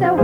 so